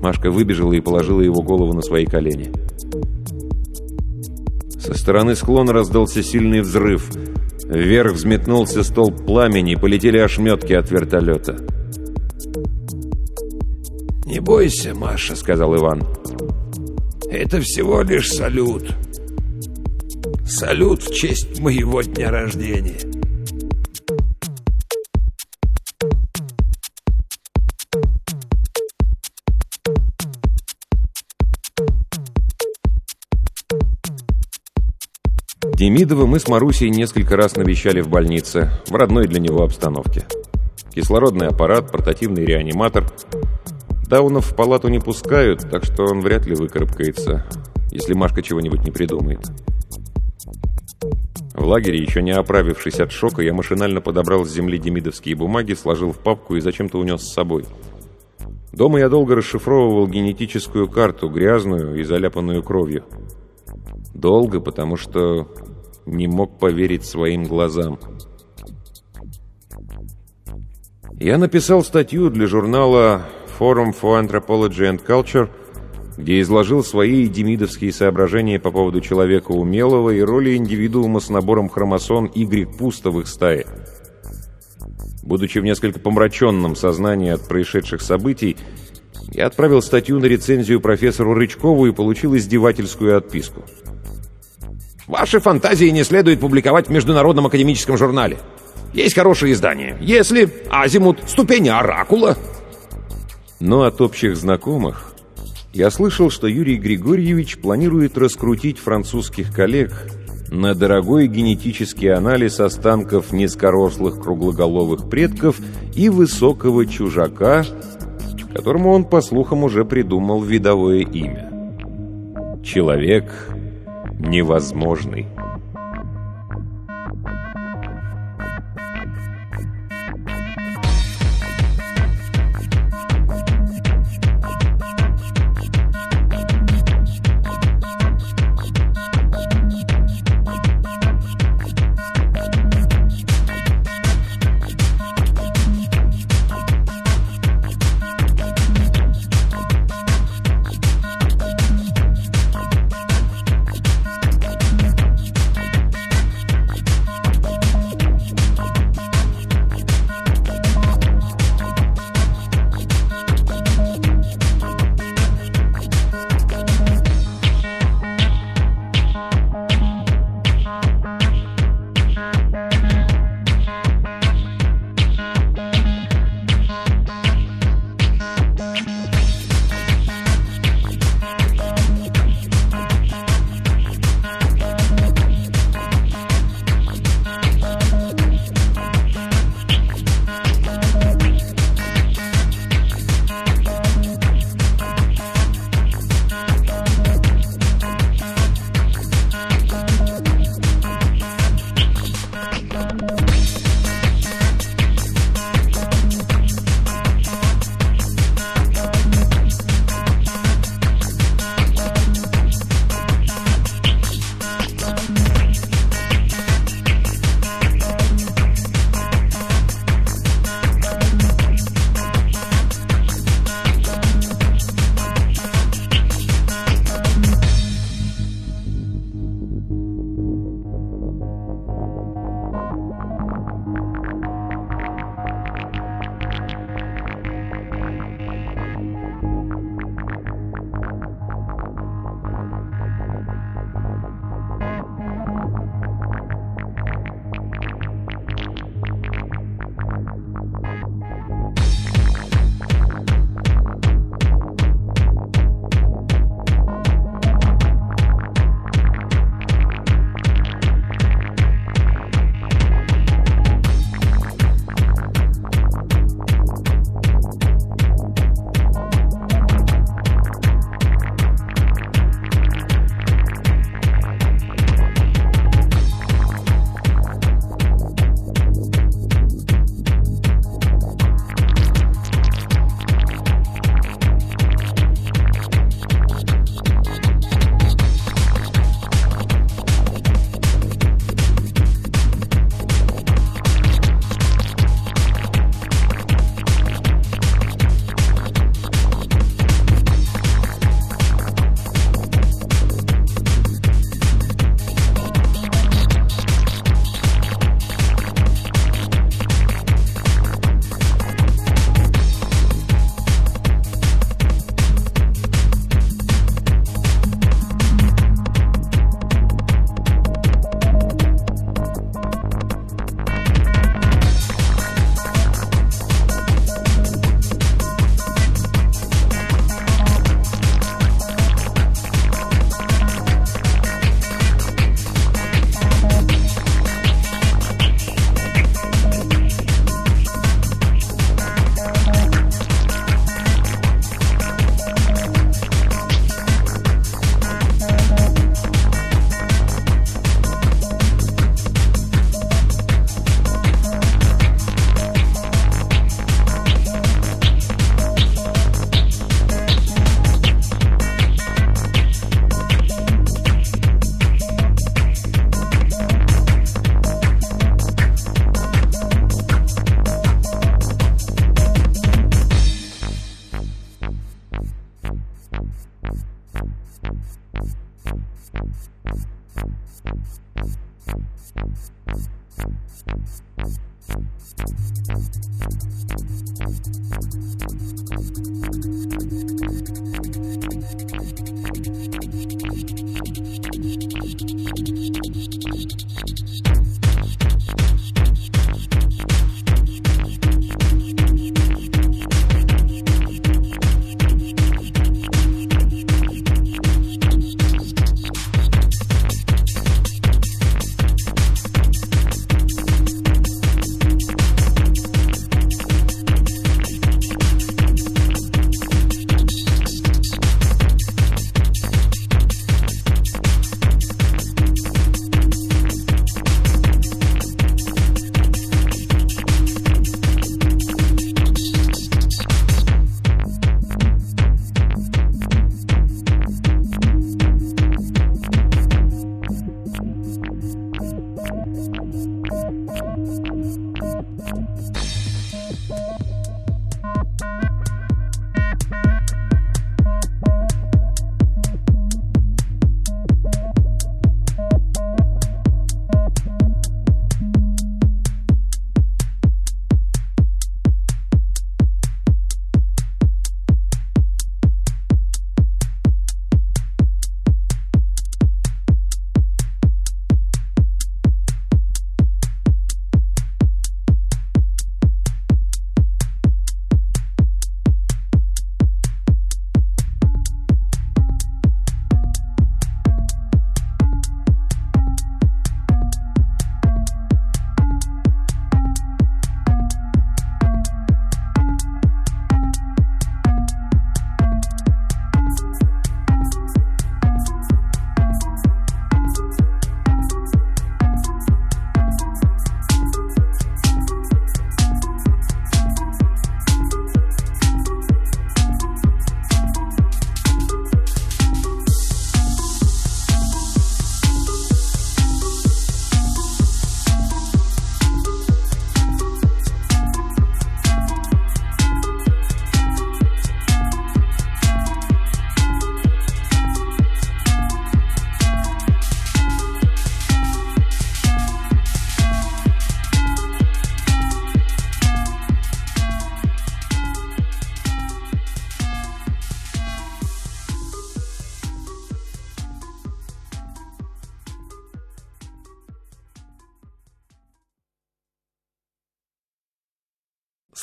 Машка выбежала и положила его голову на свои колени. Со стороны склона раздался сильный взрыв. Вверх взметнулся столб пламени, полетели ошметки от вертолета. «Не бойся, Маша», — сказал Иван. «Это всего лишь салют. Салют в честь моего дня рождения». Демидова мы с Марусей несколько раз навещали в больнице, в родной для него обстановке. Кислородный аппарат, портативный реаниматор. Даунов в палату не пускают, так что он вряд ли выкарабкается, если Машка чего-нибудь не придумает. В лагере, еще не оправившись от шока, я машинально подобрал с земли демидовские бумаги, сложил в папку и зачем-то унес с собой. Дома я долго расшифровывал генетическую карту, грязную и заляпанную кровью. Долго, потому что не мог поверить своим глазам. Я написал статью для журнала Forum for Anthropology and Culture, где изложил свои демидовские соображения по поводу человека умелого и роли индивидуума с набором хромосом Y пусто в их стае. Будучи в несколько помраченном сознании от происшедших событий, я отправил статью на рецензию профессору Рычкову и получил издевательскую отписку. Ваши фантазии не следует публиковать в Международном академическом журнале. Есть хорошие издания. Если Азимут, ступени Оракула. Но от общих знакомых я слышал, что Юрий Григорьевич планирует раскрутить французских коллег на дорогой генетический анализ останков низкорослых круглоголовых предков и высокого чужака, которому он, по слухам, уже придумал видовое имя. Человек невозможный.